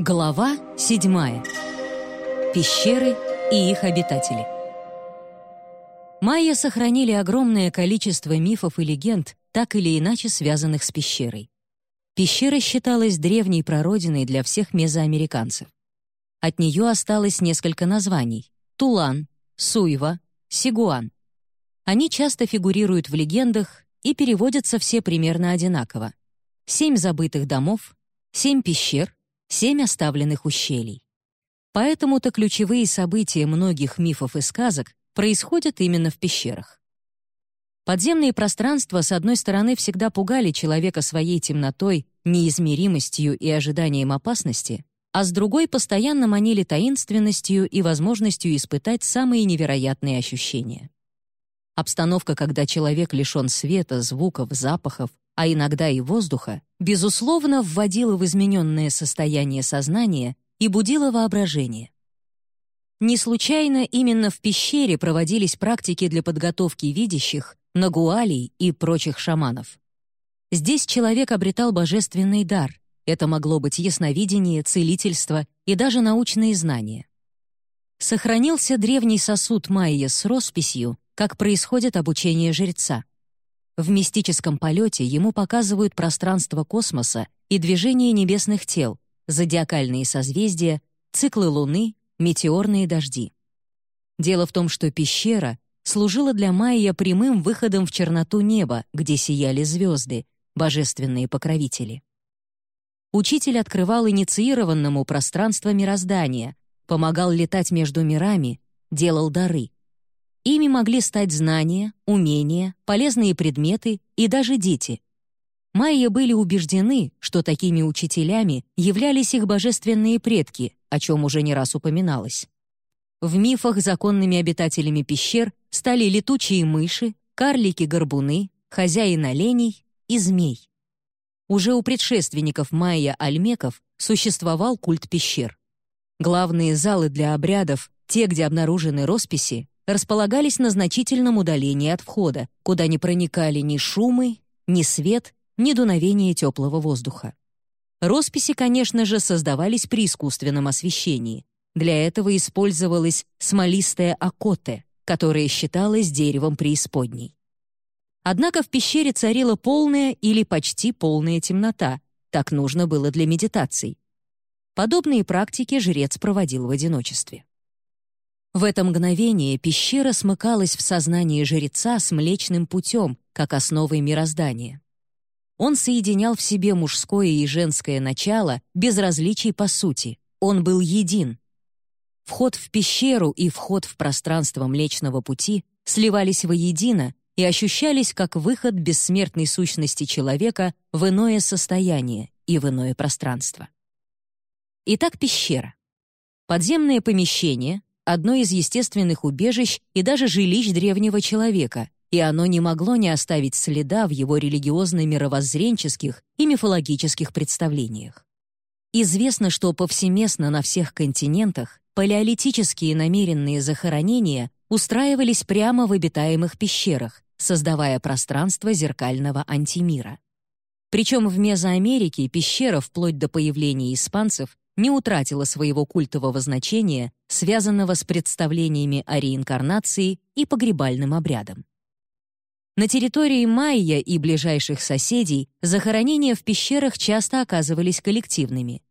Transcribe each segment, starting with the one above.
Глава 7. Пещеры и их обитатели. Майя сохранили огромное количество мифов и легенд, так или иначе связанных с пещерой. Пещера считалась древней прародиной для всех мезоамериканцев. От нее осталось несколько названий — Тулан, Суйва, Сигуан. Они часто фигурируют в легендах и переводятся все примерно одинаково. Семь забытых домов, семь пещер, семь оставленных ущелий. Поэтому-то ключевые события многих мифов и сказок происходят именно в пещерах. Подземные пространства, с одной стороны, всегда пугали человека своей темнотой, неизмеримостью и ожиданием опасности, а с другой постоянно манили таинственностью и возможностью испытать самые невероятные ощущения. Обстановка, когда человек лишен света, звуков, запахов, а иногда и воздуха, безусловно, вводила в измененное состояние сознания и будила воображение. Не случайно именно в пещере проводились практики для подготовки видящих, нагуалей и прочих шаманов. Здесь человек обретал божественный дар. Это могло быть ясновидение, целительство и даже научные знания. Сохранился древний сосуд майя с росписью, как происходит обучение жреца. В мистическом полете ему показывают пространство космоса и движение небесных тел, зодиакальные созвездия, циклы Луны, метеорные дожди. Дело в том, что пещера служила для Майя прямым выходом в черноту неба, где сияли звезды, божественные покровители. Учитель открывал инициированному пространство мироздания, помогал летать между мирами, делал дары — Ими могли стать знания, умения, полезные предметы и даже дети. Майя были убеждены, что такими учителями являлись их божественные предки, о чем уже не раз упоминалось. В мифах законными обитателями пещер стали летучие мыши, карлики-горбуны, хозяин оленей и змей. Уже у предшественников майя-альмеков существовал культ пещер. Главные залы для обрядов, те, где обнаружены росписи, располагались на значительном удалении от входа, куда не проникали ни шумы, ни свет, ни дуновение теплого воздуха. Росписи, конечно же, создавались при искусственном освещении. Для этого использовалась смолистая акоте, которая считалась деревом преисподней. Однако в пещере царила полная или почти полная темнота, так нужно было для медитаций. Подобные практики жрец проводил в одиночестве. В это мгновение пещера смыкалась в сознании жреца с Млечным путем, как основой мироздания. Он соединял в себе мужское и женское начало без различий по сути. Он был един. Вход в пещеру и вход в пространство Млечного пути сливались воедино и ощущались как выход бессмертной сущности человека в иное состояние и в иное пространство. Итак, пещера. Подземное помещение, одно из естественных убежищ и даже жилищ древнего человека, и оно не могло не оставить следа в его религиозно-мировоззренческих и мифологических представлениях. Известно, что повсеместно на всех континентах палеолитические намеренные захоронения устраивались прямо в обитаемых пещерах, создавая пространство зеркального антимира. Причем в Мезоамерике пещера вплоть до появления испанцев не утратила своего культового значения, связанного с представлениями о реинкарнации и погребальным обрядом. На территории майя и ближайших соседей захоронения в пещерах часто оказывались коллективными.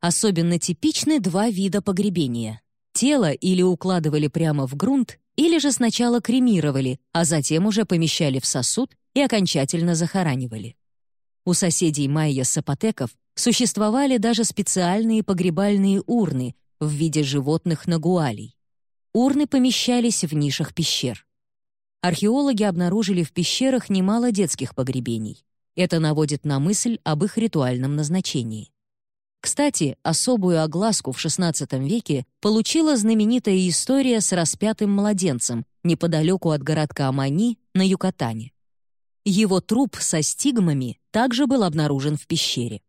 Особенно типичны два вида погребения. Тело или укладывали прямо в грунт, или же сначала кремировали, а затем уже помещали в сосуд и окончательно захоранивали. У соседей майя-сапотеков Существовали даже специальные погребальные урны в виде животных нагуалей. Урны помещались в нишах пещер. Археологи обнаружили в пещерах немало детских погребений. Это наводит на мысль об их ритуальном назначении. Кстати, особую огласку в XVI веке получила знаменитая история с распятым младенцем неподалеку от городка Амани на Юкатане. Его труп со стигмами также был обнаружен в пещере.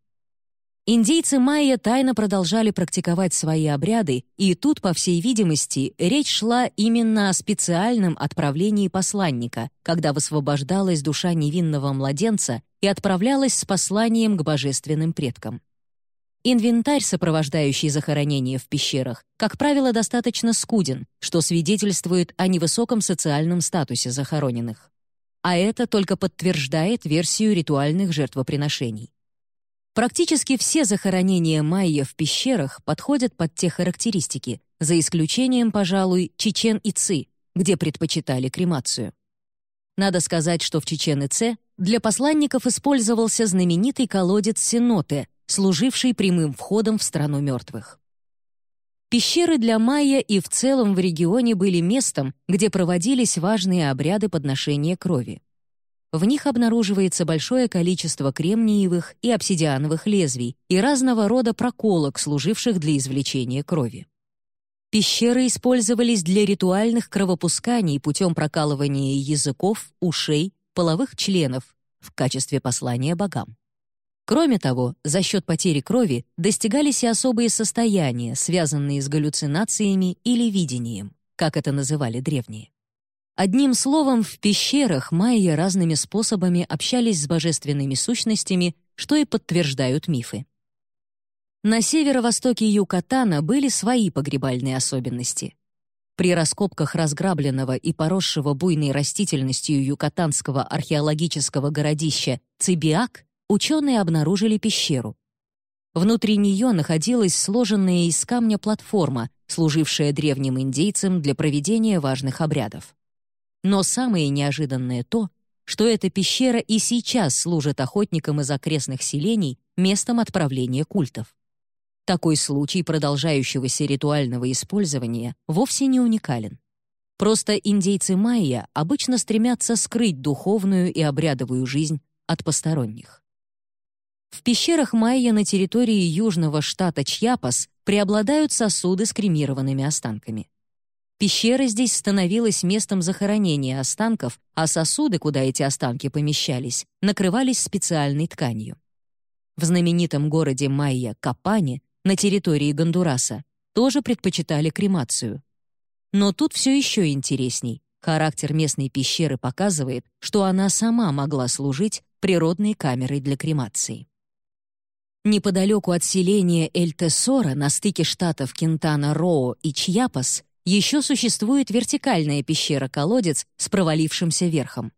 Индейцы майя тайно продолжали практиковать свои обряды, и тут, по всей видимости, речь шла именно о специальном отправлении посланника, когда высвобождалась душа невинного младенца и отправлялась с посланием к божественным предкам. Инвентарь, сопровождающий захоронение в пещерах, как правило, достаточно скуден, что свидетельствует о невысоком социальном статусе захороненных. А это только подтверждает версию ритуальных жертвоприношений. Практически все захоронения майя в пещерах подходят под те характеристики, за исключением, пожалуй, Чечен-Ицы, где предпочитали кремацию. Надо сказать, что в Чечен-Ице для посланников использовался знаменитый колодец Синоте, служивший прямым входом в страну мертвых. Пещеры для майя и в целом в регионе были местом, где проводились важные обряды подношения крови. В них обнаруживается большое количество кремниевых и обсидиановых лезвий и разного рода проколок, служивших для извлечения крови. Пещеры использовались для ритуальных кровопусканий путем прокалывания языков, ушей, половых членов в качестве послания богам. Кроме того, за счет потери крови достигались и особые состояния, связанные с галлюцинациями или видением, как это называли древние. Одним словом, в пещерах майя разными способами общались с божественными сущностями, что и подтверждают мифы. На северо-востоке Юкатана были свои погребальные особенности. При раскопках разграбленного и поросшего буйной растительностью юкатанского археологического городища Цибиак ученые обнаружили пещеру. Внутри нее находилась сложенная из камня платформа, служившая древним индейцам для проведения важных обрядов. Но самое неожиданное то, что эта пещера и сейчас служит охотникам из окрестных селений местом отправления культов. Такой случай продолжающегося ритуального использования вовсе не уникален. Просто индейцы майя обычно стремятся скрыть духовную и обрядовую жизнь от посторонних. В пещерах майя на территории южного штата Чьяпас преобладают сосуды с кремированными останками. Пещера здесь становилась местом захоронения останков, а сосуды, куда эти останки помещались, накрывались специальной тканью. В знаменитом городе Майя Капане на территории Гондураса тоже предпочитали кремацию. Но тут все еще интересней. Характер местной пещеры показывает, что она сама могла служить природной камерой для кремации. Неподалеку от селения Эль-Тесора на стыке штатов Кентана-Роу и Чьяпас еще существует вертикальная пещера-колодец с провалившимся верхом.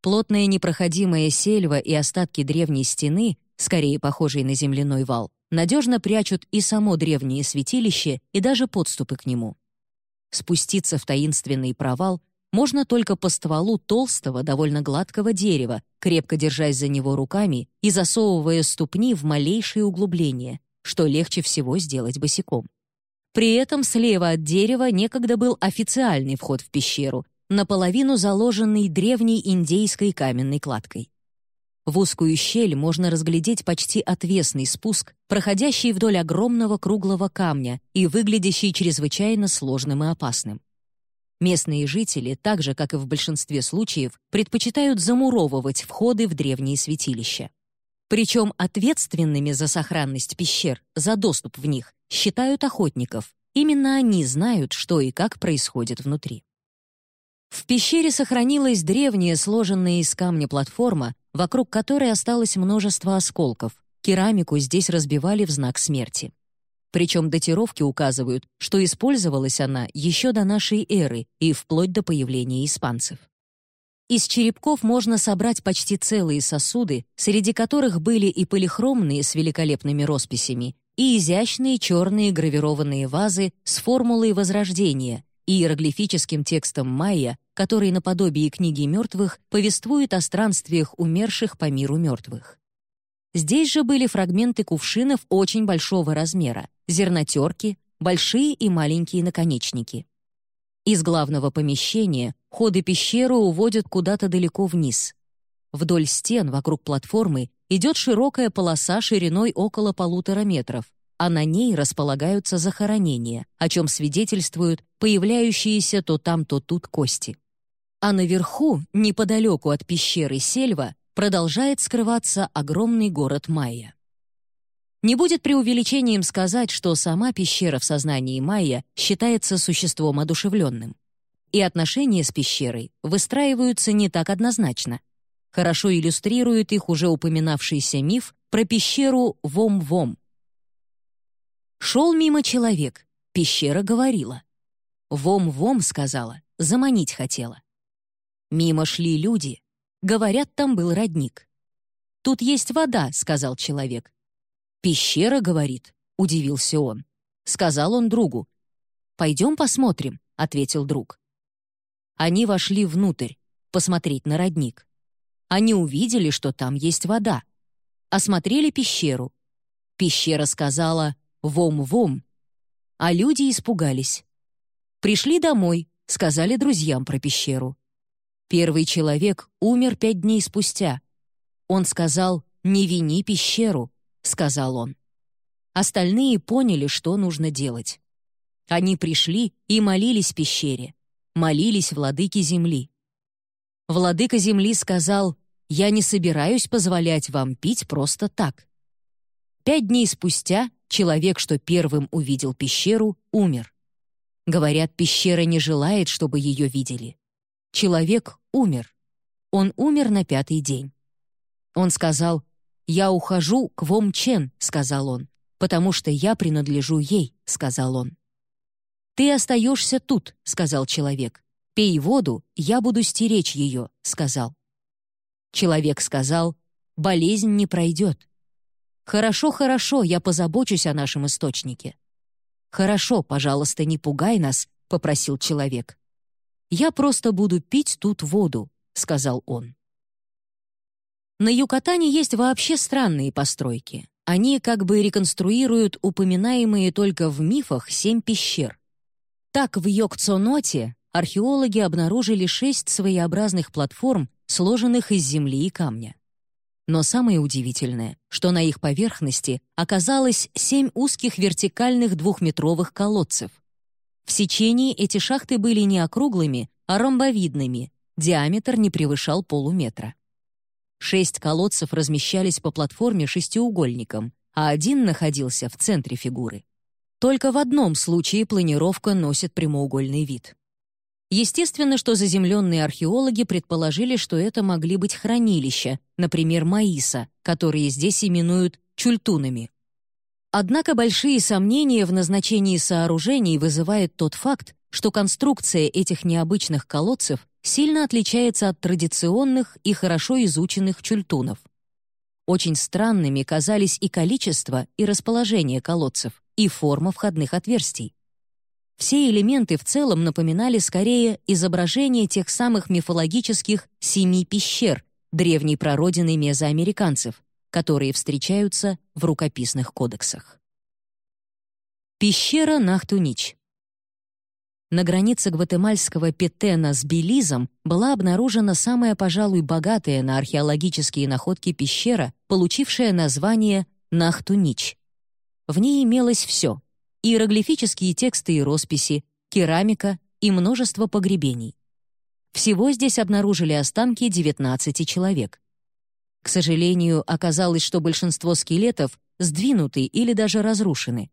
Плотная непроходимая сельва и остатки древней стены, скорее похожей на земляной вал, надежно прячут и само древнее святилище, и даже подступы к нему. Спуститься в таинственный провал можно только по стволу толстого, довольно гладкого дерева, крепко держась за него руками и засовывая ступни в малейшие углубления, что легче всего сделать босиком. При этом слева от дерева некогда был официальный вход в пещеру, наполовину заложенный древней индейской каменной кладкой. В узкую щель можно разглядеть почти отвесный спуск, проходящий вдоль огромного круглого камня и выглядящий чрезвычайно сложным и опасным. Местные жители, так же, как и в большинстве случаев, предпочитают замуровывать входы в древние святилища. Причем ответственными за сохранность пещер, за доступ в них, считают охотников. Именно они знают, что и как происходит внутри. В пещере сохранилась древняя, сложенная из камня платформа, вокруг которой осталось множество осколков. Керамику здесь разбивали в знак смерти. Причем датировки указывают, что использовалась она еще до нашей эры и вплоть до появления испанцев. Из черепков можно собрать почти целые сосуды, среди которых были и полихромные с великолепными росписями, и изящные черные гравированные вазы с формулой Возрождения и иероглифическим текстом майя, который наподобие книги мертвых повествует о странствиях умерших по миру мертвых. Здесь же были фрагменты кувшинов очень большого размера, зернотерки, большие и маленькие наконечники. Из главного помещения ходы пещеры уводят куда-то далеко вниз. Вдоль стен вокруг платформы идет широкая полоса шириной около полутора метров, а на ней располагаются захоронения, о чем свидетельствуют появляющиеся то там, то тут кости. А наверху, неподалеку от пещеры Сельва, продолжает скрываться огромный город Майя. Не будет преувеличением сказать, что сама пещера в сознании Майя считается существом одушевленным. И отношения с пещерой выстраиваются не так однозначно. Хорошо иллюстрирует их уже упоминавшийся миф про пещеру Вом-Вом. Шел мимо человек, пещера говорила. «Вом-вом», — сказала, заманить хотела. Мимо шли люди, говорят, там был родник. «Тут есть вода», — сказал человек. «Пещера, — говорит», — удивился он. Сказал он другу. «Пойдем посмотрим», — ответил друг. Они вошли внутрь, посмотреть на родник. Они увидели, что там есть вода. Осмотрели пещеру. Пещера сказала «Вом-вом», а люди испугались. Пришли домой, сказали друзьям про пещеру. Первый человек умер пять дней спустя. Он сказал «Не вини пещеру», — сказал он. Остальные поняли, что нужно делать. Они пришли и молились пещере, молились владыке земли. Владыка земли сказал «Я не собираюсь позволять вам пить просто так». Пять дней спустя человек, что первым увидел пещеру, умер. Говорят, пещера не желает, чтобы ее видели. Человек умер. Он умер на пятый день. Он сказал, «Я ухожу к Вом Чен», — сказал он, «потому что я принадлежу ей», — сказал он. «Ты остаешься тут», — сказал человек. «Пей воду, я буду стеречь ее», — сказал. Человек сказал, «Болезнь не пройдет». «Хорошо, хорошо, я позабочусь о нашем источнике». «Хорошо, пожалуйста, не пугай нас», — попросил человек. «Я просто буду пить тут воду», — сказал он. На Юкатане есть вообще странные постройки. Они как бы реконструируют упоминаемые только в мифах семь пещер. Так в Йокцоноте археологи обнаружили шесть своеобразных платформ, сложенных из земли и камня. Но самое удивительное, что на их поверхности оказалось семь узких вертикальных двухметровых колодцев. В сечении эти шахты были не округлыми, а ромбовидными, диаметр не превышал полуметра. Шесть колодцев размещались по платформе шестиугольником, а один находился в центре фигуры. Только в одном случае планировка носит прямоугольный вид. Естественно, что заземленные археологи предположили, что это могли быть хранилища, например, маиса, которые здесь именуют чультунами. Однако большие сомнения в назначении сооружений вызывает тот факт, что конструкция этих необычных колодцев сильно отличается от традиционных и хорошо изученных чультунов. Очень странными казались и количество, и расположение колодцев, и форма входных отверстий. Все элементы в целом напоминали скорее изображение тех самых мифологических «семи пещер» древней прародины мезоамериканцев, которые встречаются в рукописных кодексах. Пещера Нахтунич на границе гватемальского Петена с Белизом была обнаружена самая, пожалуй, богатая на археологические находки пещера, получившая название Нахтунич. В ней имелось все иероглифические тексты и росписи, керамика и множество погребений. Всего здесь обнаружили останки 19 человек. К сожалению, оказалось, что большинство скелетов сдвинуты или даже разрушены.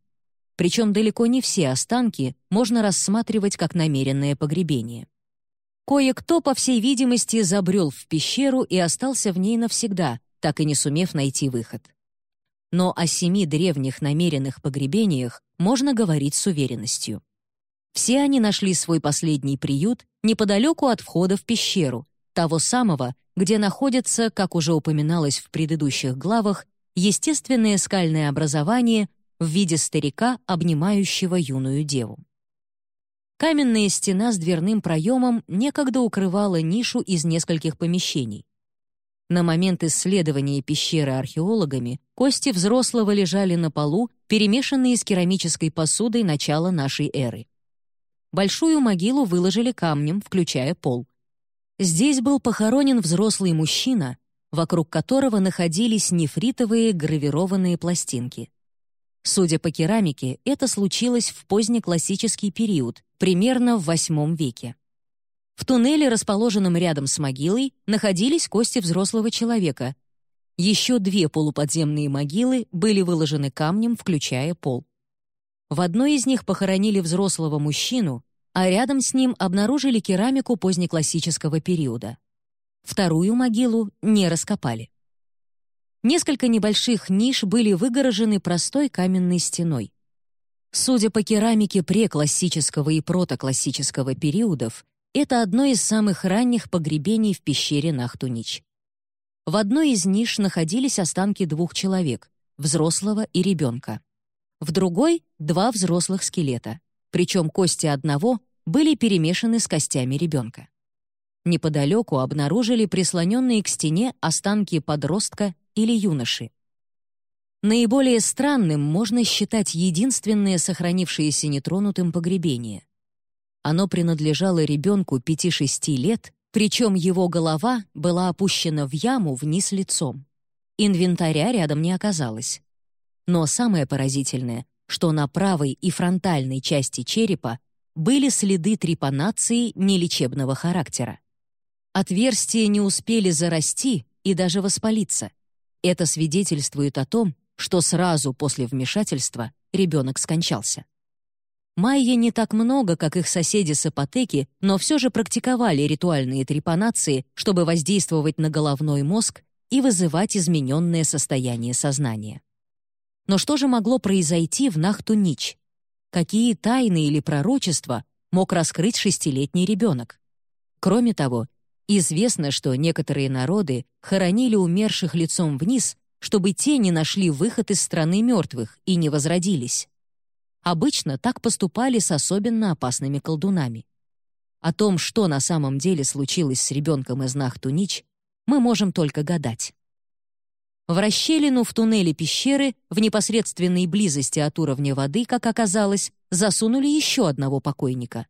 Причем далеко не все останки можно рассматривать как намеренное погребение. Кое-кто, по всей видимости, забрел в пещеру и остался в ней навсегда, так и не сумев найти выход но о семи древних намеренных погребениях можно говорить с уверенностью. Все они нашли свой последний приют неподалеку от входа в пещеру, того самого, где находится, как уже упоминалось в предыдущих главах, естественное скальное образование в виде старика, обнимающего юную деву. Каменная стена с дверным проемом некогда укрывала нишу из нескольких помещений. На момент исследования пещеры археологами кости взрослого лежали на полу, перемешанные с керамической посудой начала нашей эры. Большую могилу выложили камнем, включая пол. Здесь был похоронен взрослый мужчина, вокруг которого находились нефритовые гравированные пластинки. Судя по керамике, это случилось в позднеклассический период, примерно в VIII веке. В туннеле, расположенном рядом с могилой, находились кости взрослого человека. Еще две полуподземные могилы были выложены камнем, включая пол. В одной из них похоронили взрослого мужчину, а рядом с ним обнаружили керамику позднеклассического периода. Вторую могилу не раскопали. Несколько небольших ниш были выгорожены простой каменной стеной. Судя по керамике преклассического и протоклассического периодов, это одно из самых ранних погребений в пещере Нахтунич. В одной из ниш находились останки двух человек — взрослого и ребенка. В другой — два взрослых скелета, причем кости одного были перемешаны с костями ребенка. Неподалеку обнаружили прислоненные к стене останки подростка или юноши. Наиболее странным можно считать единственное сохранившееся нетронутым погребение. Оно принадлежало ребенку 5-6 лет, причем его голова была опущена в яму вниз лицом. Инвентаря рядом не оказалось. Но самое поразительное, что на правой и фронтальной части черепа были следы трепанации нелечебного характера. Отверстия не успели зарасти и даже воспалиться. Это свидетельствует о том, что сразу после вмешательства ребенок скончался. Майя не так много, как их соседи с апотеки, но все же практиковали ритуальные трепанации, чтобы воздействовать на головной мозг и вызывать измененное состояние сознания. Но что же могло произойти в Нахту-Нич? Какие тайны или пророчества мог раскрыть шестилетний ребенок? Кроме того, известно, что некоторые народы хоронили умерших лицом вниз чтобы те не нашли выход из страны мертвых и не возродились. Обычно так поступали с особенно опасными колдунами. О том, что на самом деле случилось с ребенком из Нахтунич, мы можем только гадать. В расщелину в туннеле пещеры, в непосредственной близости от уровня воды, как оказалось, засунули еще одного покойника.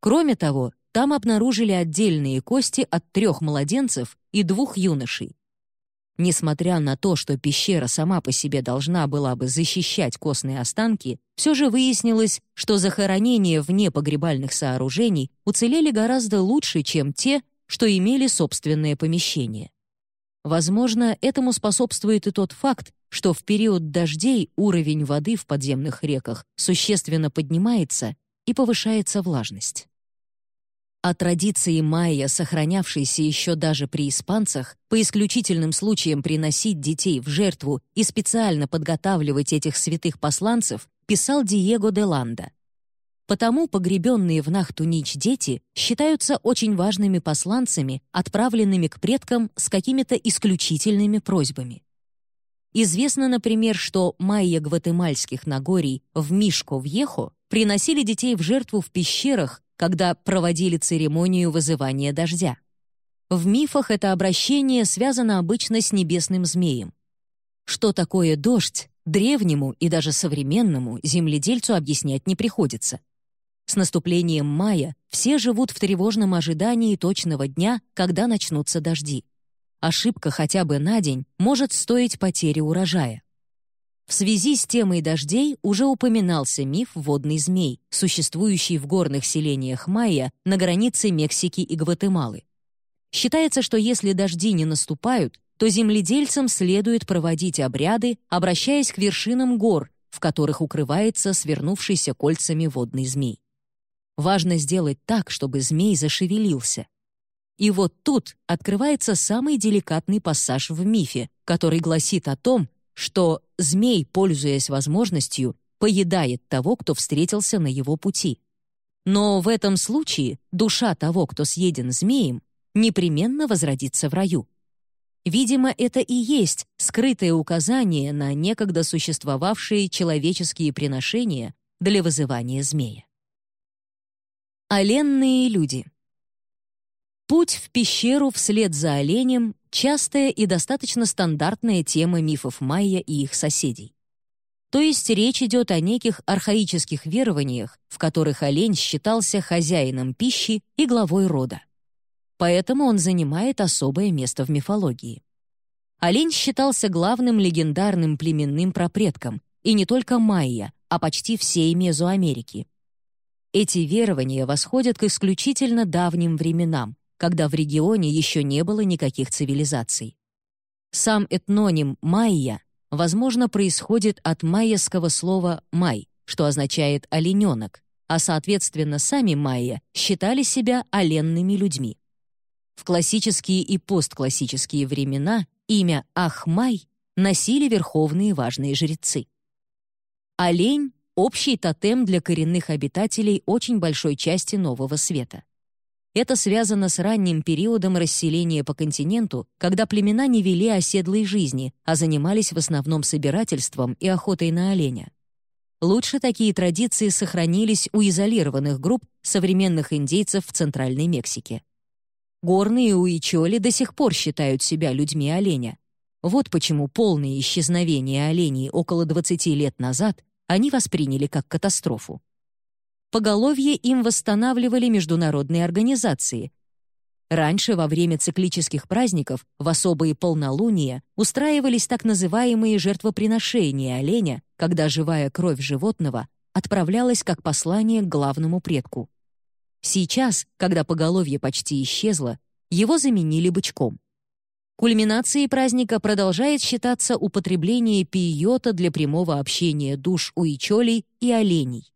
Кроме того, там обнаружили отдельные кости от трех младенцев и двух юношей. Несмотря на то, что пещера сама по себе должна была бы защищать костные останки, все же выяснилось, что захоронения вне погребальных сооружений уцелели гораздо лучше, чем те, что имели собственное помещение. Возможно, этому способствует и тот факт, что в период дождей уровень воды в подземных реках существенно поднимается и повышается влажность. О традиции майя, сохранявшейся еще даже при испанцах, по исключительным случаям приносить детей в жертву и специально подготавливать этих святых посланцев, писал Диего де Ланда. Потому погребенные в Нахтунич дети считаются очень важными посланцами, отправленными к предкам с какими-то исключительными просьбами. Известно, например, что майя гватемальских Нагорий в Мишко-Вьехо приносили детей в жертву в пещерах, когда проводили церемонию вызывания дождя. В мифах это обращение связано обычно с небесным змеем. Что такое дождь, древнему и даже современному земледельцу объяснять не приходится. С наступлением мая все живут в тревожном ожидании точного дня, когда начнутся дожди. Ошибка хотя бы на день может стоить потери урожая. В связи с темой дождей уже упоминался миф «Водный змей», существующий в горных селениях майя на границе Мексики и Гватемалы. Считается, что если дожди не наступают, то земледельцам следует проводить обряды, обращаясь к вершинам гор, в которых укрывается свернувшийся кольцами водный змей. Важно сделать так, чтобы змей зашевелился. И вот тут открывается самый деликатный пассаж в мифе, который гласит о том, что змей, пользуясь возможностью, поедает того, кто встретился на его пути. Но в этом случае душа того, кто съеден змеем, непременно возродится в раю. Видимо, это и есть скрытое указание на некогда существовавшие человеческие приношения для вызывания змея. Оленные люди Путь в пещеру вслед за оленем частая и достаточно стандартная тема мифов майя и их соседей. То есть речь идет о неких архаических верованиях, в которых олень считался хозяином пищи и главой рода. Поэтому он занимает особое место в мифологии. Олень считался главным легендарным племенным пропредком, и не только майя, а почти всей Мезоамерики. Эти верования восходят к исключительно давним временам, когда в регионе еще не было никаких цивилизаций. Сам этноним «майя» возможно происходит от майяского слова «май», что означает «олененок», а, соответственно, сами майя считали себя оленными людьми. В классические и постклассические времена имя Ахмай носили верховные важные жрецы. Олень — общий тотем для коренных обитателей очень большой части Нового Света. Это связано с ранним периодом расселения по континенту, когда племена не вели оседлой жизни, а занимались в основном собирательством и охотой на оленя. Лучше такие традиции сохранились у изолированных групп современных индейцев в Центральной Мексике. Горные уичоли до сих пор считают себя людьми оленя. Вот почему полное исчезновение оленей около 20 лет назад они восприняли как катастрофу. Поголовье им восстанавливали международные организации. Раньше, во время циклических праздников, в особые полнолуния, устраивались так называемые жертвоприношения оленя, когда живая кровь животного отправлялась как послание к главному предку. Сейчас, когда поголовье почти исчезло, его заменили бычком. Кульминацией праздника продолжает считаться употребление пиота для прямого общения душ уичолей и оленей.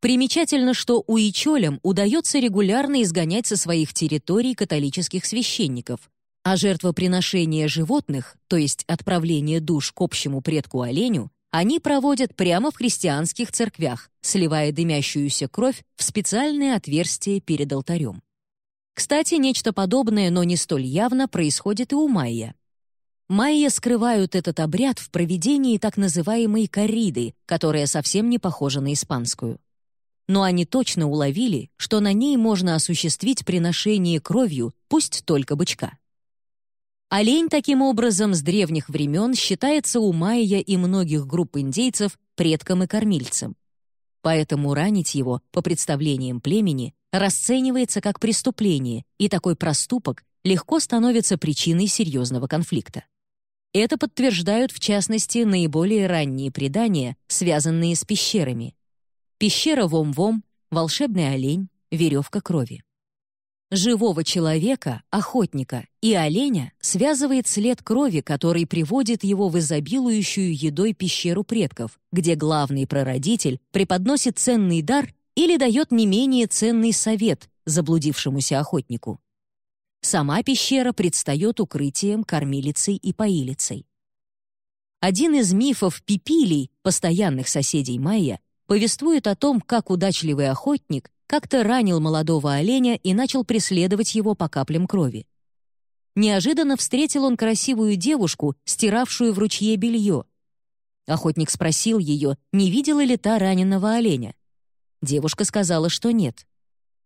Примечательно, что уичолям удается регулярно изгонять со своих территорий католических священников, а жертвоприношение животных, то есть отправление душ к общему предку оленю, они проводят прямо в христианских церквях, сливая дымящуюся кровь в специальное отверстие перед алтарем. Кстати, нечто подобное, но не столь явно, происходит и у майя. Майя скрывают этот обряд в проведении так называемой корриды, которая совсем не похожа на испанскую но они точно уловили, что на ней можно осуществить приношение кровью, пусть только бычка. Олень таким образом с древних времен считается у майя и многих групп индейцев предком и кормильцем. Поэтому ранить его, по представлениям племени, расценивается как преступление, и такой проступок легко становится причиной серьезного конфликта. Это подтверждают, в частности, наиболее ранние предания, связанные с пещерами, Пещера Вом-Вом, волшебный олень, веревка крови. Живого человека, охотника и оленя связывает след крови, который приводит его в изобилующую едой пещеру предков, где главный прародитель преподносит ценный дар или дает не менее ценный совет заблудившемуся охотнику. Сама пещера предстает укрытием, кормилицей и поилицей. Один из мифов пипилей, постоянных соседей майя, повествует о том, как удачливый охотник как-то ранил молодого оленя и начал преследовать его по каплям крови. Неожиданно встретил он красивую девушку, стиравшую в ручье белье. Охотник спросил ее, не видела ли та раненого оленя. Девушка сказала, что нет.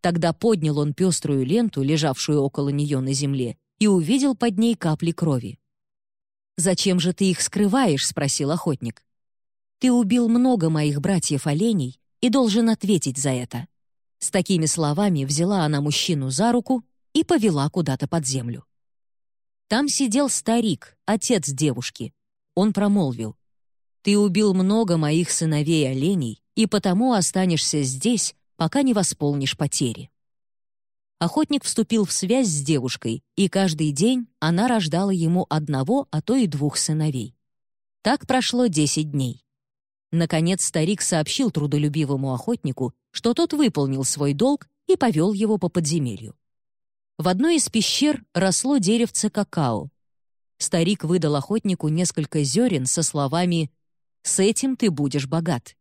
Тогда поднял он пеструю ленту, лежавшую около нее на земле, и увидел под ней капли крови. «Зачем же ты их скрываешь?» — спросил охотник. Ты убил много моих братьев-оленей и должен ответить за это». С такими словами взяла она мужчину за руку и повела куда-то под землю. Там сидел старик, отец девушки. Он промолвил. «Ты убил много моих сыновей-оленей, и потому останешься здесь, пока не восполнишь потери». Охотник вступил в связь с девушкой, и каждый день она рождала ему одного, а то и двух сыновей. Так прошло десять дней. Наконец старик сообщил трудолюбивому охотнику, что тот выполнил свой долг и повел его по подземелью. В одной из пещер росло деревце какао. Старик выдал охотнику несколько зерен со словами «С этим ты будешь богат».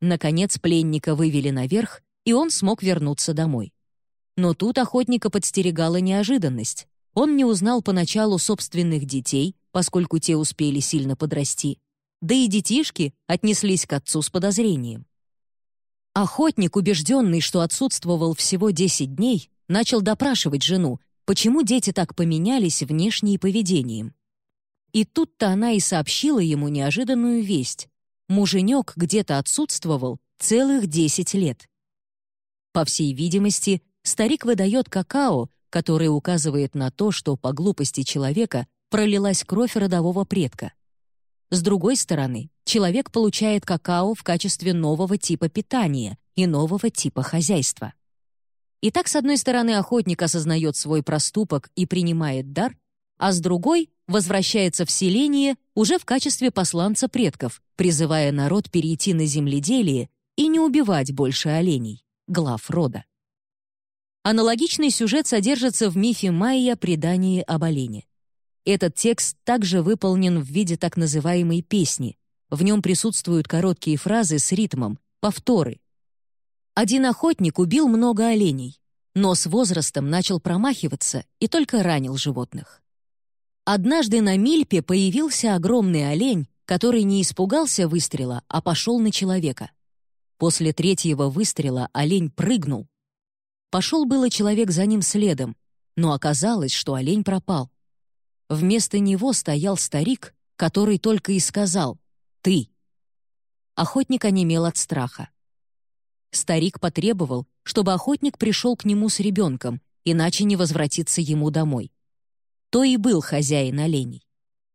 Наконец пленника вывели наверх, и он смог вернуться домой. Но тут охотника подстерегала неожиданность. Он не узнал поначалу собственных детей, поскольку те успели сильно подрасти, да и детишки отнеслись к отцу с подозрением. Охотник, убежденный, что отсутствовал всего 10 дней, начал допрашивать жену, почему дети так поменялись внешне и поведением. И тут-то она и сообщила ему неожиданную весть. Муженек где-то отсутствовал целых 10 лет. По всей видимости, старик выдает какао, которое указывает на то, что по глупости человека пролилась кровь родового предка. С другой стороны, человек получает какао в качестве нового типа питания и нового типа хозяйства. Итак, с одной стороны, охотник осознает свой проступок и принимает дар, а с другой возвращается в селение уже в качестве посланца предков, призывая народ перейти на земледелие и не убивать больше оленей, глав рода. Аналогичный сюжет содержится в мифе майя предании об олене. Этот текст также выполнен в виде так называемой песни. В нем присутствуют короткие фразы с ритмом, повторы. Один охотник убил много оленей, но с возрастом начал промахиваться и только ранил животных. Однажды на Мильпе появился огромный олень, который не испугался выстрела, а пошел на человека. После третьего выстрела олень прыгнул. Пошел было человек за ним следом, но оказалось, что олень пропал. Вместо него стоял старик, который только и сказал «Ты». Охотник онемел от страха. Старик потребовал, чтобы охотник пришел к нему с ребенком, иначе не возвратиться ему домой. То и был хозяин оленей.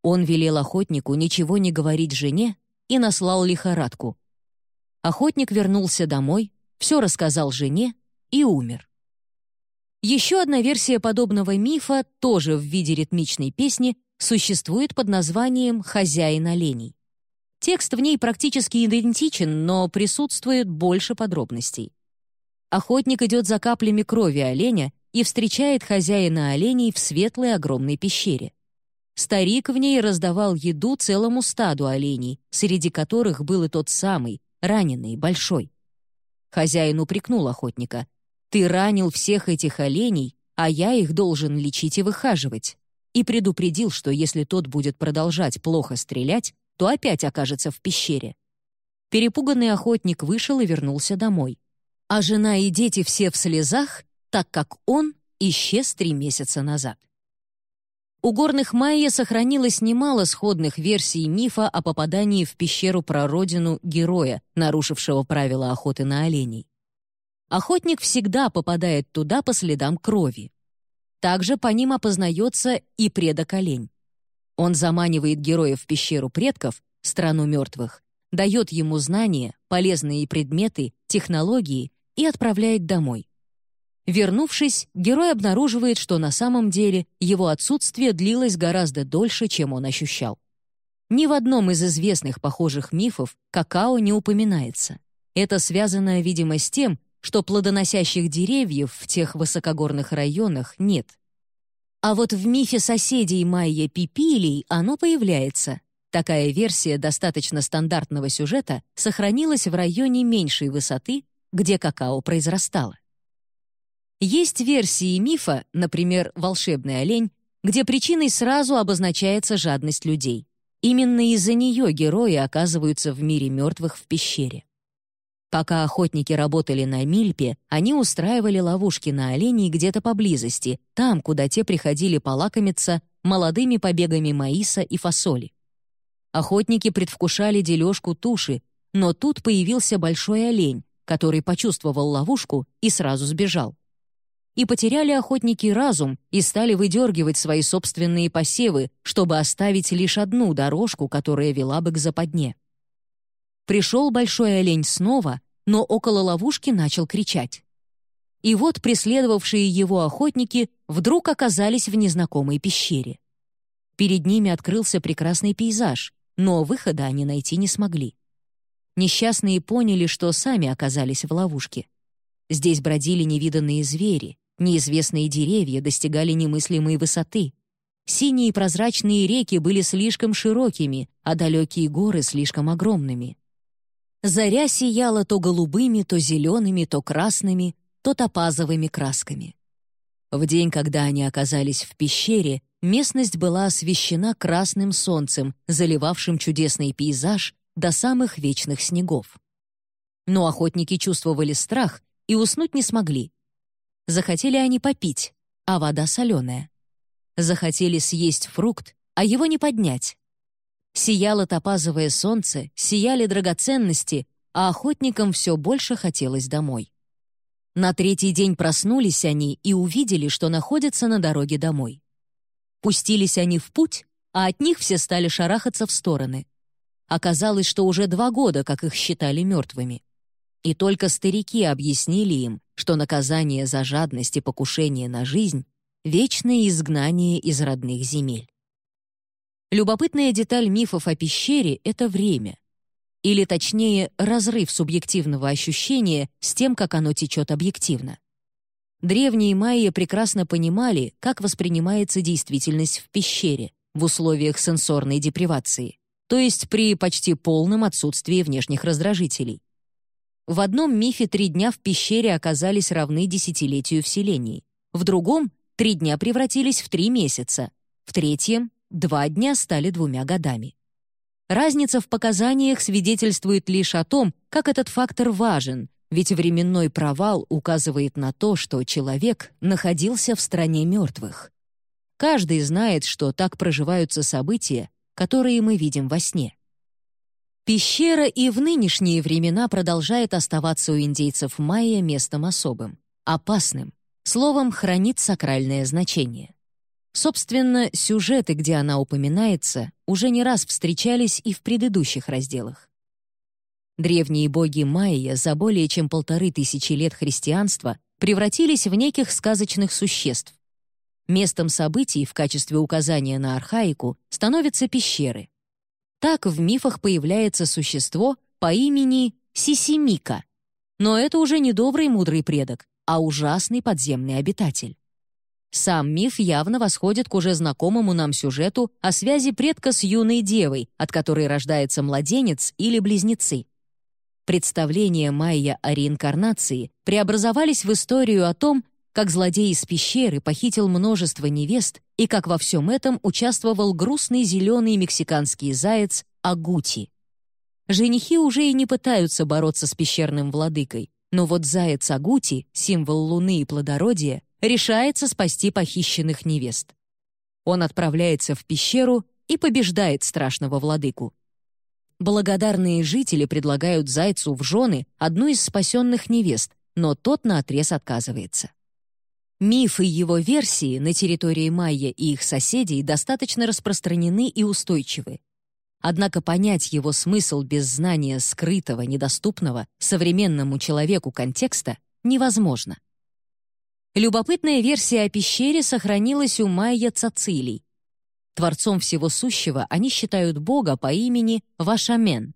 Он велел охотнику ничего не говорить жене и наслал лихорадку. Охотник вернулся домой, все рассказал жене и умер. Еще одна версия подобного мифа, тоже в виде ритмичной песни, существует под названием «Хозяин оленей». Текст в ней практически идентичен, но присутствует больше подробностей. Охотник идет за каплями крови оленя и встречает хозяина оленей в светлой огромной пещере. Старик в ней раздавал еду целому стаду оленей, среди которых был и тот самый, раненый, большой. Хозяин упрекнул охотника. «Ты ранил всех этих оленей, а я их должен лечить и выхаживать». И предупредил, что если тот будет продолжать плохо стрелять, то опять окажется в пещере. Перепуганный охотник вышел и вернулся домой. А жена и дети все в слезах, так как он исчез три месяца назад. У горных майя сохранилось немало сходных версий мифа о попадании в пещеру прародину героя, нарушившего правила охоты на оленей. Охотник всегда попадает туда по следам крови. Также по ним опознается и предок олень. Он заманивает героя в пещеру предков, страну мертвых, дает ему знания, полезные предметы, технологии и отправляет домой. Вернувшись, герой обнаруживает, что на самом деле его отсутствие длилось гораздо дольше, чем он ощущал. Ни в одном из известных похожих мифов какао не упоминается. Это связано, видимо, с тем, что плодоносящих деревьев в тех высокогорных районах нет. А вот в мифе соседей Майя Пипилий оно появляется. Такая версия достаточно стандартного сюжета сохранилась в районе меньшей высоты, где какао произрастало. Есть версии мифа, например, «Волшебный олень», где причиной сразу обозначается жадность людей. Именно из-за нее герои оказываются в мире мертвых в пещере. Пока охотники работали на Мильпе, они устраивали ловушки на оленей где-то поблизости, там, куда те приходили полакомиться молодыми побегами маиса и фасоли. Охотники предвкушали дележку туши, но тут появился большой олень, который почувствовал ловушку и сразу сбежал. И потеряли охотники разум и стали выдергивать свои собственные посевы, чтобы оставить лишь одну дорожку, которая вела бы к западне. Пришел большой олень снова, но около ловушки начал кричать. И вот преследовавшие его охотники вдруг оказались в незнакомой пещере. Перед ними открылся прекрасный пейзаж, но выхода они найти не смогли. Несчастные поняли, что сами оказались в ловушке. Здесь бродили невиданные звери, неизвестные деревья достигали немыслимой высоты. Синие прозрачные реки были слишком широкими, а далекие горы слишком огромными. Заря сияла то голубыми, то зелеными, то красными, то топазовыми красками. В день, когда они оказались в пещере, местность была освещена красным солнцем, заливавшим чудесный пейзаж до самых вечных снегов. Но охотники чувствовали страх и уснуть не смогли. Захотели они попить, а вода соленая. Захотели съесть фрукт, а его не поднять. Сияло топазовое солнце, сияли драгоценности, а охотникам все больше хотелось домой. На третий день проснулись они и увидели, что находятся на дороге домой. Пустились они в путь, а от них все стали шарахаться в стороны. Оказалось, что уже два года, как их считали мертвыми. И только старики объяснили им, что наказание за жадность и покушение на жизнь — вечное изгнание из родных земель. Любопытная деталь мифов о пещере — это время. Или, точнее, разрыв субъективного ощущения с тем, как оно течет объективно. Древние майя прекрасно понимали, как воспринимается действительность в пещере в условиях сенсорной депривации, то есть при почти полном отсутствии внешних раздражителей. В одном мифе три дня в пещере оказались равны десятилетию вселений, в другом — три дня превратились в три месяца, в третьем — два дня стали двумя годами. Разница в показаниях свидетельствует лишь о том, как этот фактор важен, ведь временной провал указывает на то, что человек находился в стране мертвых. Каждый знает, что так проживаются события, которые мы видим во сне. Пещера и в нынешние времена продолжает оставаться у индейцев майя местом особым, опасным, словом, хранит сакральное значение. Собственно, сюжеты, где она упоминается, уже не раз встречались и в предыдущих разделах. Древние боги майя за более чем полторы тысячи лет христианства превратились в неких сказочных существ. Местом событий в качестве указания на архаику становятся пещеры. Так в мифах появляется существо по имени Сисимика. Но это уже не добрый мудрый предок, а ужасный подземный обитатель. Сам миф явно восходит к уже знакомому нам сюжету о связи предка с юной девой, от которой рождается младенец или близнецы. Представления майя о реинкарнации преобразовались в историю о том, как злодей из пещеры похитил множество невест и как во всем этом участвовал грустный зеленый мексиканский заяц Агути. Женихи уже и не пытаются бороться с пещерным владыкой, но вот заяц Агути, символ луны и плодородия, решается спасти похищенных невест. Он отправляется в пещеру и побеждает страшного владыку. Благодарные жители предлагают Зайцу в жены одну из спасенных невест, но тот наотрез отказывается. Мифы его версии на территории майя и их соседей достаточно распространены и устойчивы. Однако понять его смысл без знания скрытого, недоступного современному человеку контекста невозможно. Любопытная версия о пещере сохранилась у майя Цацилий. Творцом всего сущего они считают бога по имени Вашамен.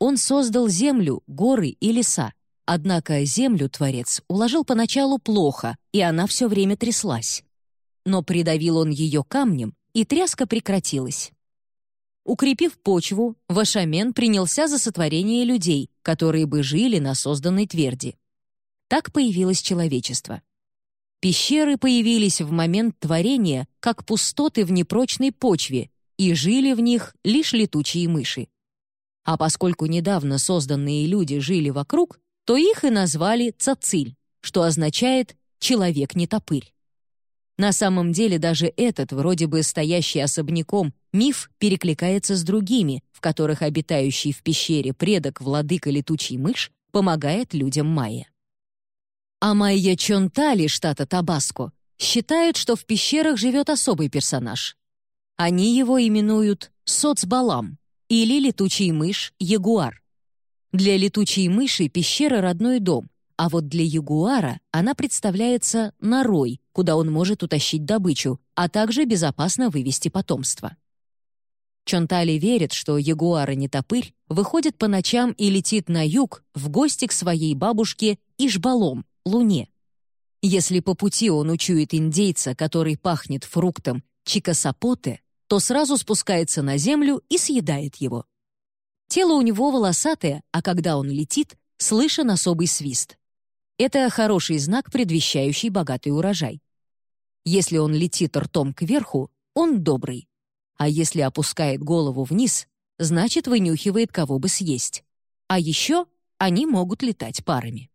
Он создал землю, горы и леса. Однако землю Творец уложил поначалу плохо, и она все время тряслась. Но придавил он ее камнем, и тряска прекратилась. Укрепив почву, Вашамен принялся за сотворение людей, которые бы жили на созданной тверди. Так появилось человечество. Пещеры появились в момент творения как пустоты в непрочной почве, и жили в них лишь летучие мыши. А поскольку недавно созданные люди жили вокруг, то их и назвали Цациль, что означает «человек-нетопырь». На самом деле даже этот, вроде бы стоящий особняком, миф перекликается с другими, в которых обитающий в пещере предок владыка летучий мышь помогает людям майя. А Майя Чонтали, штата Табаско, считают, что в пещерах живет особый персонаж. Они его именуют Соцбалам или летучий мышь Ягуар. Для летучей мыши пещера — родной дом, а вот для ягуара она представляется норой, куда он может утащить добычу, а также безопасно вывести потомство. Чонтали верит, что ягуар и нетопырь выходит по ночам и летит на юг в гости к своей бабушке Ишбалом, Луне. Если по пути он учует индейца, который пахнет фруктом чикасапоте, то сразу спускается на землю и съедает его. Тело у него волосатое, а когда он летит, слышен особый свист. Это хороший знак, предвещающий богатый урожай. Если он летит ртом кверху, он добрый. А если опускает голову вниз, значит, вынюхивает, кого бы съесть. А еще они могут летать парами.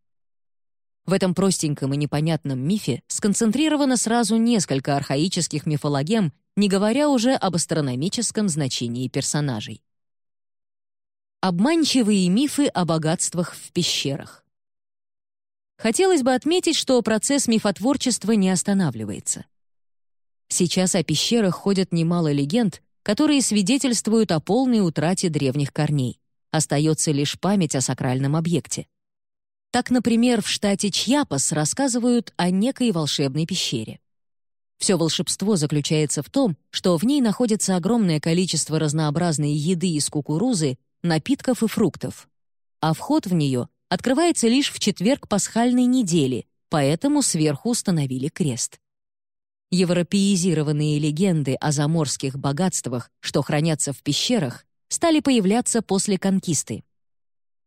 В этом простеньком и непонятном мифе сконцентрировано сразу несколько архаических мифологем, не говоря уже об астрономическом значении персонажей. Обманчивые мифы о богатствах в пещерах. Хотелось бы отметить, что процесс мифотворчества не останавливается. Сейчас о пещерах ходят немало легенд, которые свидетельствуют о полной утрате древних корней. Остается лишь память о сакральном объекте. Так, например, в штате Чьяпас рассказывают о некой волшебной пещере. Все волшебство заключается в том, что в ней находится огромное количество разнообразной еды из кукурузы, напитков и фруктов. А вход в нее открывается лишь в четверг пасхальной недели, поэтому сверху установили крест. Европеизированные легенды о заморских богатствах, что хранятся в пещерах, стали появляться после конкисты.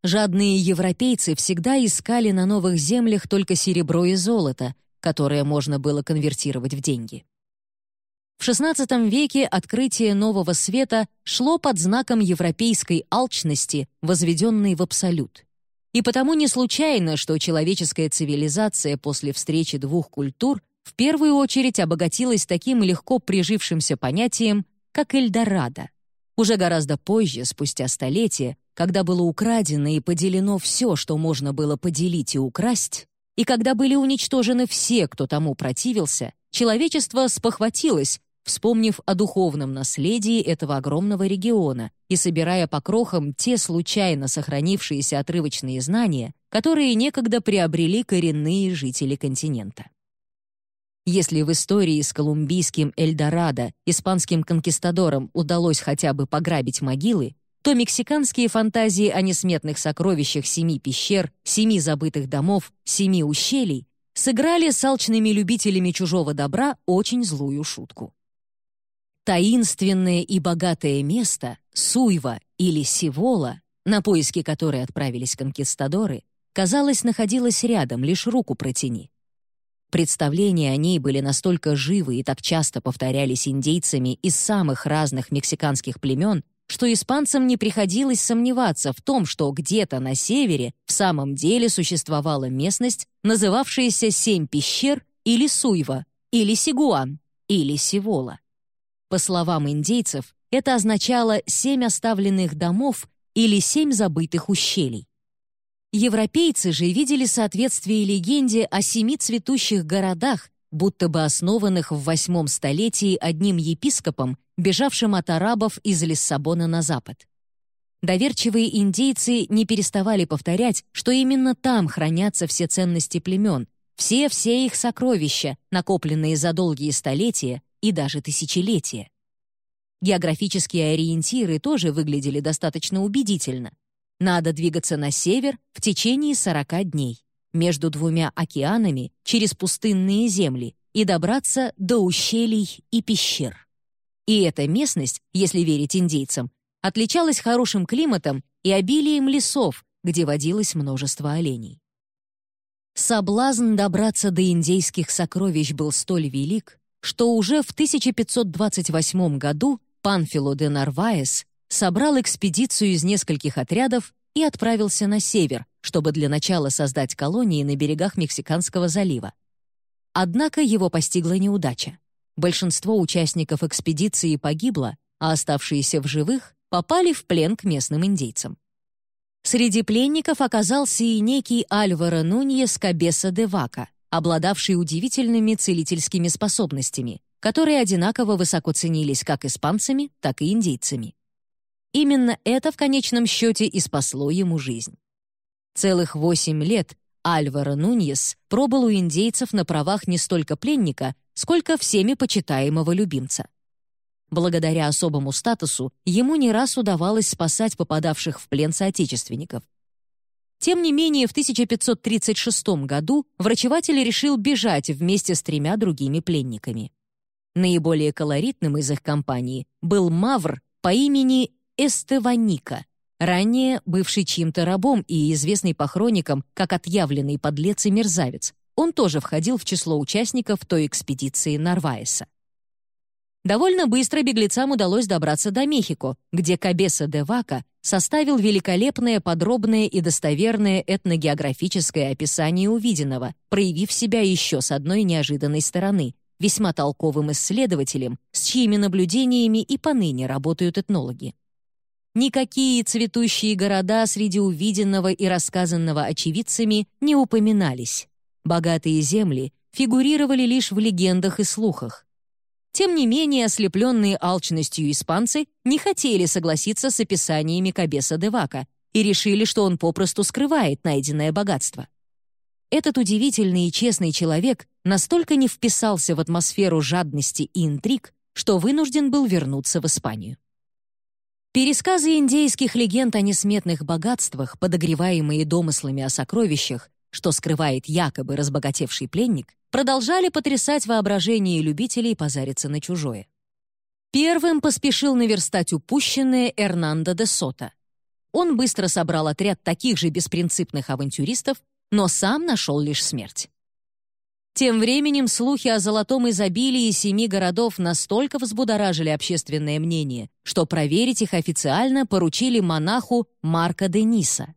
Жадные европейцы всегда искали на новых землях только серебро и золото, которое можно было конвертировать в деньги. В XVI веке открытие нового света шло под знаком европейской алчности, возведенной в абсолют. И потому не случайно, что человеческая цивилизация после встречи двух культур в первую очередь обогатилась таким легко прижившимся понятием, как Эльдорадо. Уже гораздо позже, спустя столетия, когда было украдено и поделено все, что можно было поделить и украсть, и когда были уничтожены все, кто тому противился, человечество спохватилось, вспомнив о духовном наследии этого огромного региона и собирая по крохам те случайно сохранившиеся отрывочные знания, которые некогда приобрели коренные жители континента. Если в истории с колумбийским Эльдорадо испанским конкистадорам удалось хотя бы пограбить могилы, то мексиканские фантазии о несметных сокровищах семи пещер, семи забытых домов, семи ущелий сыграли с алчными любителями чужого добра очень злую шутку. Таинственное и богатое место, Суйва или Сивола, на поиски которой отправились конкистадоры, казалось, находилось рядом, лишь руку протяни. Представления о ней были настолько живы и так часто повторялись индейцами из самых разных мексиканских племен, что испанцам не приходилось сомневаться в том, что где-то на севере в самом деле существовала местность, называвшаяся Семь пещер или Суйва, или Сигуан, или Сивола. По словам индейцев, это означало «семь оставленных домов» или «семь забытых ущелий». Европейцы же видели соответствие легенде о семи цветущих городах, будто бы основанных в восьмом столетии одним епископом, бежавшим от арабов из Лиссабона на запад. Доверчивые индейцы не переставали повторять, что именно там хранятся все ценности племен, все-все их сокровища, накопленные за долгие столетия и даже тысячелетия. Географические ориентиры тоже выглядели достаточно убедительно. Надо двигаться на север в течение 40 дней, между двумя океанами, через пустынные земли и добраться до ущелий и пещер. И эта местность, если верить индейцам, отличалась хорошим климатом и обилием лесов, где водилось множество оленей. Соблазн добраться до индейских сокровищ был столь велик, что уже в 1528 году Панфило де Нарваес собрал экспедицию из нескольких отрядов и отправился на север, чтобы для начала создать колонии на берегах Мексиканского залива. Однако его постигла неудача. Большинство участников экспедиции погибло, а оставшиеся в живых попали в плен к местным индейцам. Среди пленников оказался и некий Альваро Нуньес Кабеса де Вака, обладавший удивительными целительскими способностями, которые одинаково высоко ценились как испанцами, так и индейцами. Именно это в конечном счете и спасло ему жизнь. Целых восемь лет Альваро Нуньес пробыл у индейцев на правах не столько пленника, сколько всеми почитаемого любимца. Благодаря особому статусу ему не раз удавалось спасать попадавших в плен соотечественников. Тем не менее, в 1536 году врачеватель решил бежать вместе с тремя другими пленниками. Наиболее колоритным из их компании был мавр по имени Эстеваника, ранее бывший чьим-то рабом и известный по хроникам как отъявленный подлец и мерзавец. Он тоже входил в число участников той экспедиции Нарваеса. Довольно быстро беглецам удалось добраться до Мехико, где Кабеса де Вака составил великолепное, подробное и достоверное этногеографическое описание увиденного, проявив себя еще с одной неожиданной стороны весьма толковым исследователем, с чьими наблюдениями и поныне работают этнологи. Никакие цветущие города среди увиденного и рассказанного очевидцами не упоминались. Богатые земли фигурировали лишь в легендах и слухах. Тем не менее, ослепленные алчностью испанцы не хотели согласиться с описаниями Кабеса де Вака и решили, что он попросту скрывает найденное богатство. Этот удивительный и честный человек настолько не вписался в атмосферу жадности и интриг, что вынужден был вернуться в Испанию. Пересказы индейских легенд о несметных богатствах, подогреваемые домыслами о сокровищах, что скрывает якобы разбогатевший пленник, продолжали потрясать воображение любителей позариться на чужое. Первым поспешил наверстать упущенное Эрнандо де Сота. Он быстро собрал отряд таких же беспринципных авантюристов, но сам нашел лишь смерть. Тем временем слухи о золотом изобилии семи городов настолько взбудоражили общественное мнение, что проверить их официально поручили монаху Марко Дениса.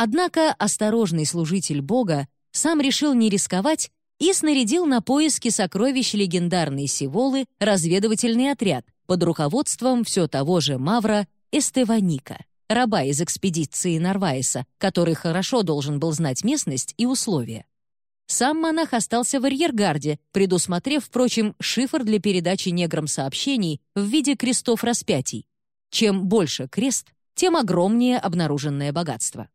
Однако осторожный служитель Бога сам решил не рисковать и снарядил на поиски сокровищ легендарной Сиволы разведывательный отряд под руководством все того же Мавра Эстеваника, раба из экспедиции Нарваеса, который хорошо должен был знать местность и условия. Сам монах остался в арьергарде, предусмотрев, впрочем, шифр для передачи неграм сообщений в виде крестов распятий. Чем больше крест, тем огромнее обнаруженное богатство.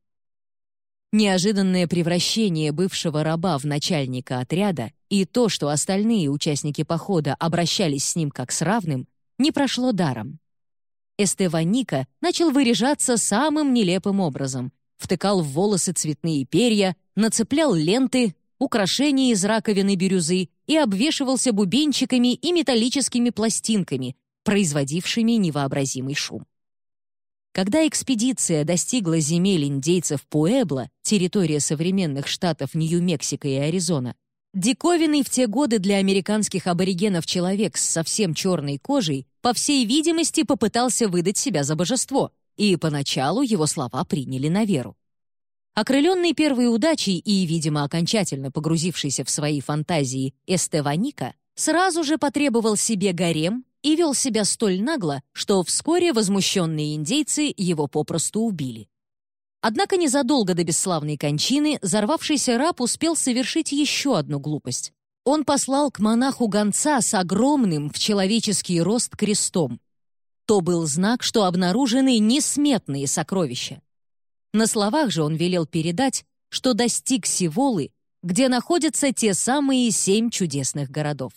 Неожиданное превращение бывшего раба в начальника отряда и то, что остальные участники похода обращались с ним как с равным, не прошло даром. Эстеваника начал выряжаться самым нелепым образом, втыкал в волосы цветные перья, нацеплял ленты, украшения из раковины бирюзы и обвешивался бубенчиками и металлическими пластинками, производившими невообразимый шум. Когда экспедиция достигла земель индейцев Пуэбло, территория современных штатов Нью-Мексико и Аризона, диковинный в те годы для американских аборигенов человек с совсем черной кожей, по всей видимости, попытался выдать себя за божество, и поначалу его слова приняли на веру. Окрыленный первой удачей и, видимо, окончательно погрузившийся в свои фантазии Эстеваника, сразу же потребовал себе гарем и вел себя столь нагло, что вскоре возмущенные индейцы его попросту убили. Однако незадолго до бесславной кончины взорвавшийся раб успел совершить еще одну глупость. Он послал к монаху гонца с огромным в человеческий рост крестом. То был знак, что обнаружены несметные сокровища. На словах же он велел передать, что достиг Сиволы, где находятся те самые семь чудесных городов.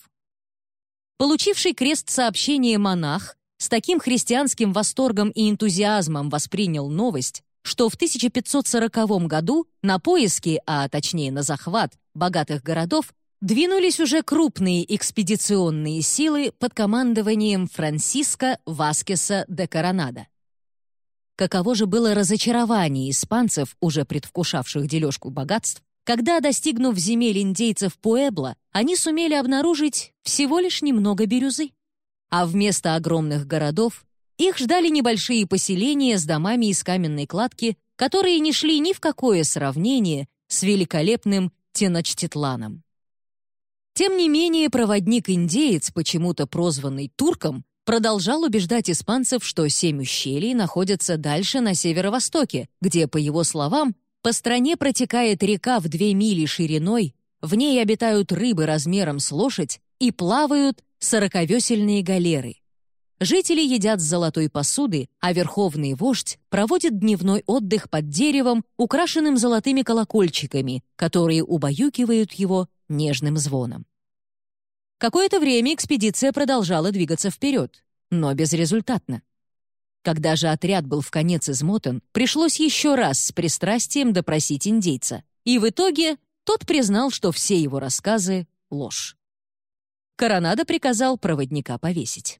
Получивший крест сообщение монах с таким христианским восторгом и энтузиазмом воспринял новость, что в 1540 году на поиски, а точнее на захват, богатых городов двинулись уже крупные экспедиционные силы под командованием Франсиско Васкеса де Коронада. Каково же было разочарование испанцев, уже предвкушавших дележку богатств, когда, достигнув земель индейцев Пуэбло, они сумели обнаружить всего лишь немного бирюзы. А вместо огромных городов их ждали небольшие поселения с домами из каменной кладки, которые не шли ни в какое сравнение с великолепным Теночтитланом. Тем не менее, проводник-индеец, почему-то прозванный турком, продолжал убеждать испанцев, что семь ущелий находятся дальше на северо-востоке, где, по его словам, по стране протекает река в две мили шириной, в ней обитают рыбы размером с лошадь и плавают сороковесельные галеры. Жители едят с золотой посуды, а верховный вождь проводит дневной отдых под деревом, украшенным золотыми колокольчиками, которые убаюкивают его нежным звоном. Какое-то время экспедиция продолжала двигаться вперед, но безрезультатно. Когда же отряд был в конец измотан, пришлось еще раз с пристрастием допросить индейца, и в итоге тот признал, что все его рассказы — ложь. Коронадо приказал проводника повесить.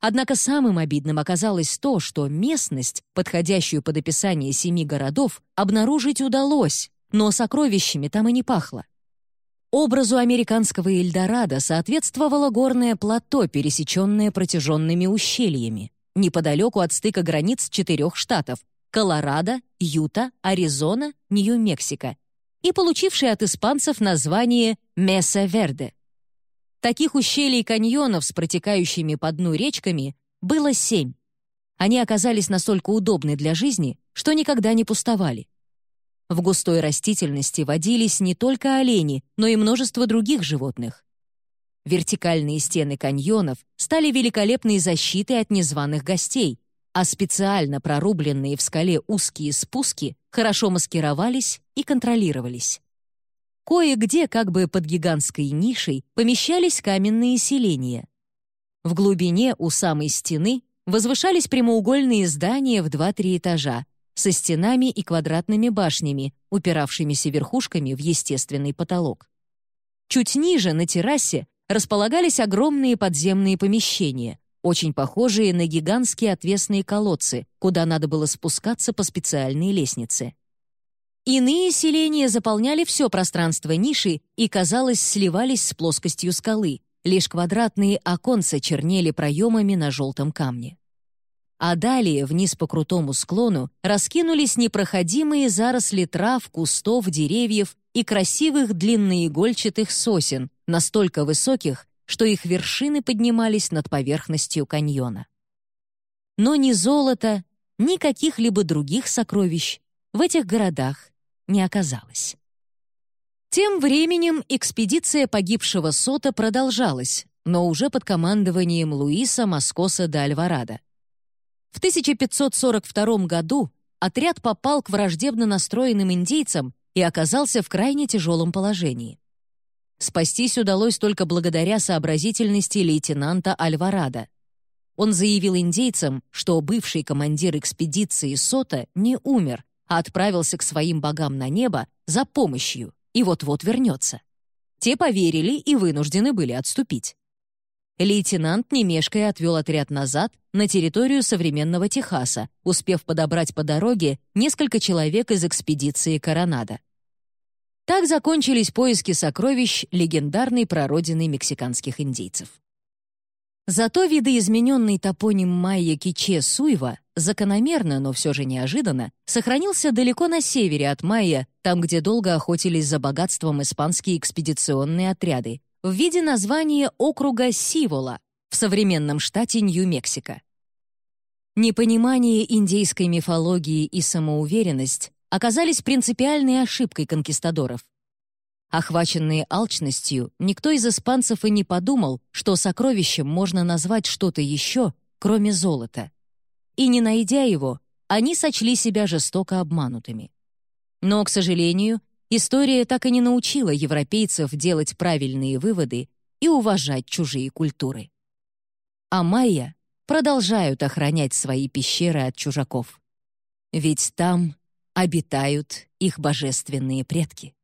Однако самым обидным оказалось то, что местность, подходящую под описание семи городов, обнаружить удалось, но сокровищами там и не пахло. Образу американского Эльдорадо соответствовало горное плато, пересеченное протяженными ущельями, неподалеку от стыка границ четырех штатов — Колорадо, Юта, Аризона, Нью-Мексико и получившее от испанцев название Меса-Верде. Таких ущелий и каньонов с протекающими по дну речками было семь. Они оказались настолько удобны для жизни, что никогда не пустовали. В густой растительности водились не только олени, но и множество других животных. Вертикальные стены каньонов стали великолепной защитой от незваных гостей, а специально прорубленные в скале узкие спуски хорошо маскировались и контролировались. Кое-где, как бы под гигантской нишей, помещались каменные селения. В глубине у самой стены возвышались прямоугольные здания в 2-3 этажа, со стенами и квадратными башнями, упиравшимися верхушками в естественный потолок. Чуть ниже, на террасе, располагались огромные подземные помещения, очень похожие на гигантские отвесные колодцы, куда надо было спускаться по специальной лестнице. Иные селения заполняли все пространство ниши и, казалось, сливались с плоскостью скалы. Лишь квадратные оконца чернели проемами на желтом камне. А далее, вниз по крутому склону, раскинулись непроходимые заросли трав, кустов, деревьев и красивых длинноигольчатых сосен, настолько высоких, что их вершины поднимались над поверхностью каньона. Но ни золота, ни каких-либо других сокровищ в этих городах не оказалось. Тем временем экспедиция погибшего Сота продолжалась, но уже под командованием Луиса Маскоса де Альварадо. В 1542 году отряд попал к враждебно настроенным индейцам и оказался в крайне тяжелом положении. Спастись удалось только благодаря сообразительности лейтенанта Альварадо. Он заявил индейцам, что бывший командир экспедиции Сота не умер, а отправился к своим богам на небо за помощью и вот-вот вернется. Те поверили и вынуждены были отступить. Лейтенант, не мешкая, отвел отряд назад на территорию современного Техаса, успев подобрать по дороге несколько человек из экспедиции Коронада. Так закончились поиски сокровищ легендарной прародины мексиканских индейцев. Зато видоизмененный топоним майя Киче Суйва закономерно, но все же неожиданно, сохранился далеко на севере от Майя, там, где долго охотились за богатством испанские экспедиционные отряды, в виде названия округа Сивола в современном штате Нью-Мексико. Непонимание индейской мифологии и самоуверенность оказались принципиальной ошибкой конкистадоров. Охваченные алчностью, никто из испанцев и не подумал, что сокровищем можно назвать что-то еще, кроме золота. И не найдя его, они сочли себя жестоко обманутыми. Но, к сожалению, история так и не научила европейцев делать правильные выводы и уважать чужие культуры. А майя продолжают охранять свои пещеры от чужаков. Ведь там обитают их божественные предки.